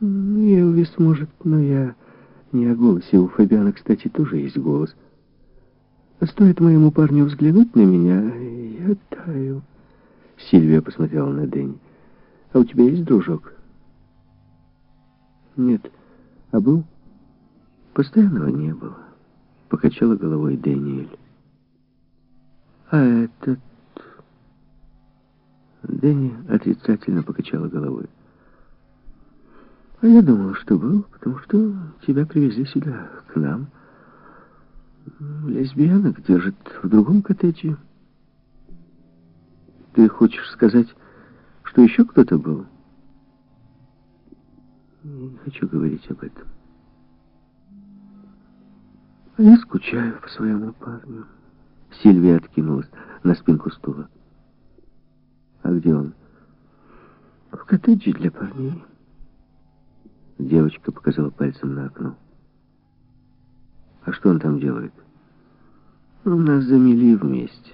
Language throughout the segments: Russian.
Элвис может, но я не о голосе. У Фабиана, кстати, тоже есть голос. Стоит моему парню взглянуть на меня, я таю. Сильвия посмотрела на Дэнни. А у тебя есть дружок? Нет. А был? Постоянного не было. Покачала головой Дэниэль. А этот... Дэнни отрицательно покачала головой. А я думал, что был, потому что тебя привезли сюда, к нам. Лесбиянок держат в другом коттедже. Ты хочешь сказать, что еще кто-то был? Не хочу говорить об этом. А я скучаю по своему парню. Сильвия откинулась на спинку стула. А где он? В коттедже для парней. Девочка показала пальцем на окно. А что он там делает? Ну, нас замели вместе.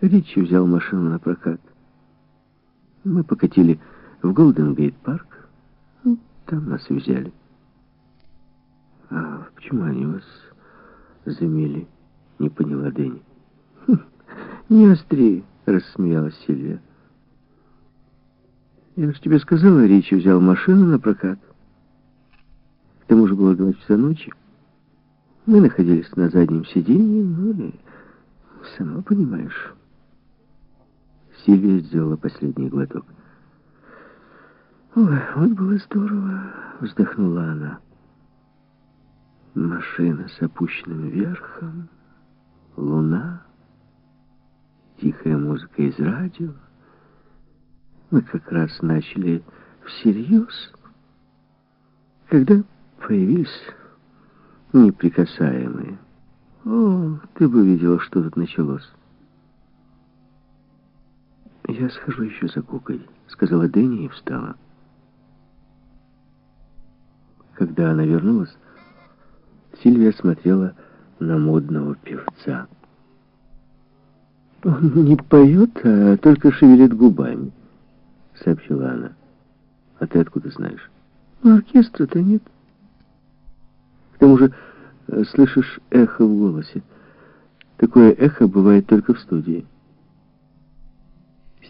Ричи взял машину на прокат. Мы покатили в Голден-Гейт-парк. Ну, там нас взяли. А почему они вас замели? Не поняла Дэнни. «Хм, не остри, рассмеялась Сильвия. Я же тебе сказала, Ричи взял машину на прокат. Тому же было два часа ночи. Мы находились на заднем сиденье, ну и сама понимаешь. Сильвия сделала последний глоток. «Ой, вот было здорово!» — вздохнула она. Машина с опущенным верхом, луна, тихая музыка из радио. Мы как раз начали всерьез, когда появились неприкасаемые. О, ты бы видела, что тут началось. «Я схожу еще за кукой», — сказала Дэнни и встала. Когда она вернулась, Сильвия смотрела на модного певца. «Он не поет, а только шевелит губами», — сообщила она. «А ты откуда знаешь?» «Ну, оркестра-то нет». «К тому же э, слышишь эхо в голосе. Такое эхо бывает только в студии».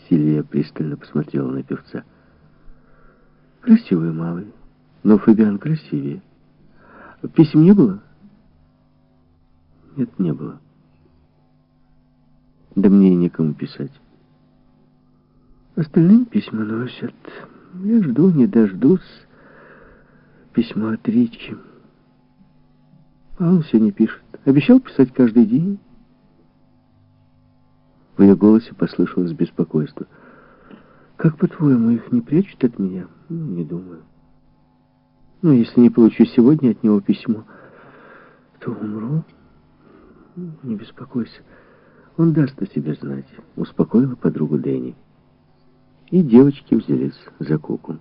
Сильвия пристально посмотрела на певца. «Красивый малый, но Фабиан красивее». Писем не было? Нет, не было. Да мне и некому писать. Остальные письма носят. Я жду, не дождусь письма от Ричи. А он все не пишет. Обещал писать каждый день. В ее голосе послышалось беспокойство. Как, по-твоему, их не прячут от меня? Ну, не думаю. Ну, если не получу сегодня от него письмо, то умру. Не беспокойся. Он даст о себе знать, успокоила подругу Дэнни. И девочки взялись за куку.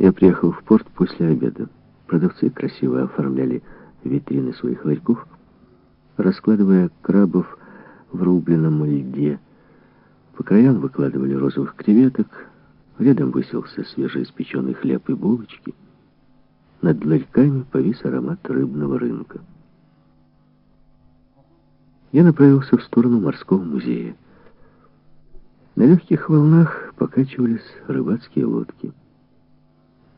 Я приехал в порт после обеда. Продавцы красиво оформляли витрины своих ларьков, раскладывая крабов в рубленном льде. По краям выкладывали розовых креветок, Рядом высился свежеиспеченный хлеб и булочки. Над ларьками повис аромат рыбного рынка. Я направился в сторону морского музея. На легких волнах покачивались рыбацкие лодки.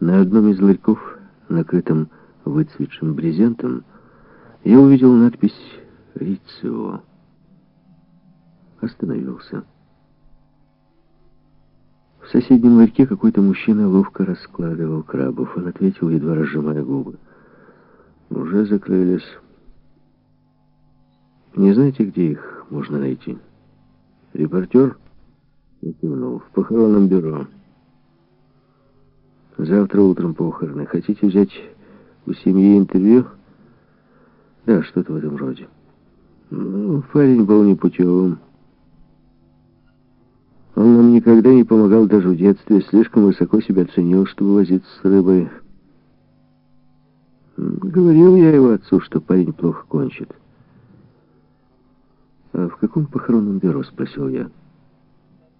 На одном из ларьков, накрытом выцветшим брезентом, я увидел надпись «Рицио». Остановился. В соседнем ларьке какой-то мужчина ловко раскладывал крабов. Он ответил, едва разжимая губы. «Уже закрылись. Не знаете, где их можно найти?» «Репортер?» Я кивнул. «В похоронном бюро. Завтра утром похороны. Хотите взять у семьи интервью?» «Да, что-то в этом роде». «Ну, парень был непутевым». Он нам никогда не помогал даже в детстве, слишком высоко себя ценил, чтобы возиться с рыбой. Говорил я его отцу, что парень плохо кончит. «А в каком похоронном бюро?» — спросил я.